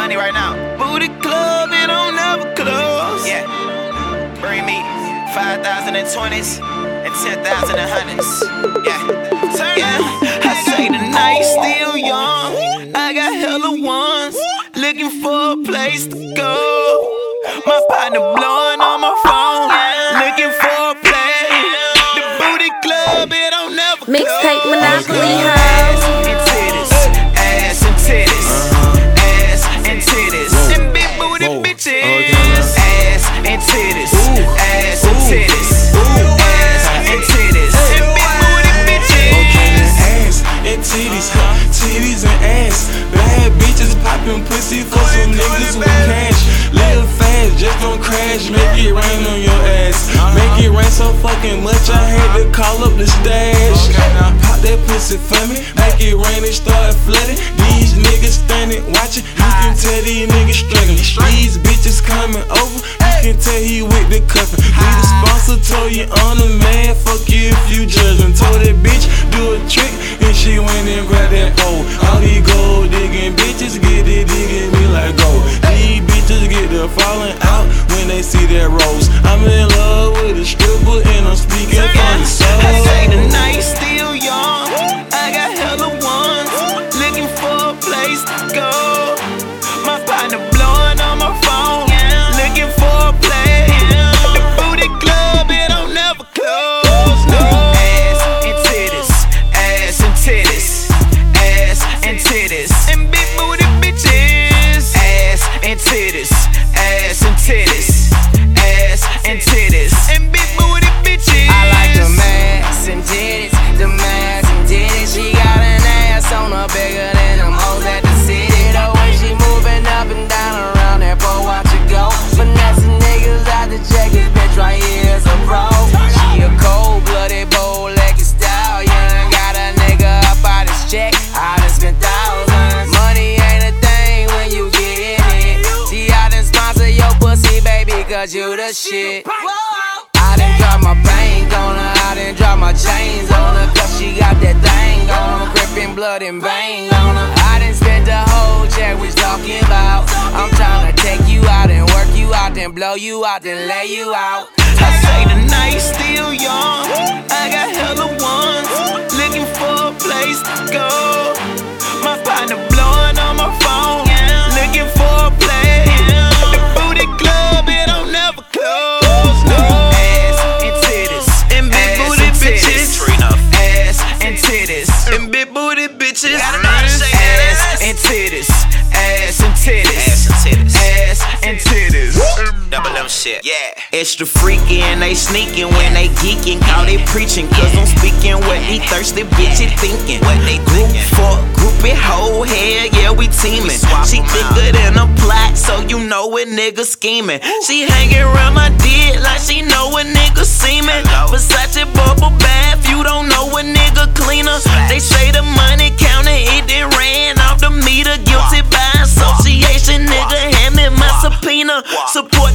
money right now. Booty club, it don't never close. Yeah. Bring me 5,000 and 20s and 10,000 and hundreds. Yeah. Turn Yeah, I say the night still young. I got hella ones looking for a place to go. My partner blowing on my phone, looking for a place. The booty club, it don't never Mixtape close. Monopoly niggas with cash. Live fast, just don't crash. Make it rain on your ass. Make it rain so fucking much, I had to call up the stash. Now pop that pussy for me. Make it rain and start flooding. These niggas standing watching. You can tell these niggas struggling. These bitches coming over. You can tell he with the cuffin'. We the sponsor, told you on when they see that rose. I'm in love with a stripper and I'm speaking the soul. I say the night cause you the shit. I done drop my bank on her, I done drop my chains on her, cause she got that thing on her, gripping blood and vein on her. I done spent the whole check, we talking about. I'm tryna take you out and work you out, then blow you out, then lay you out. I say the night still young. I got hella ones Booty bitches. Ass and titties. Ass and titties. Ass and titties. Ass and titties. Double M shit. Yeah. Extra freaky and they sneaking when they geeking. Call they preaching, cause I'm speaking what these thirsty bitches thinking. What they Group for groupie whole hair, yeah, we teaming. She thicker than a plot, so you know a nigga scheming. She hanging around my dick like she know a nigga. Hello? Nigga. They say the money counter, it then ran off the meter. Guilty by association, nigga, hand me my subpoena. Support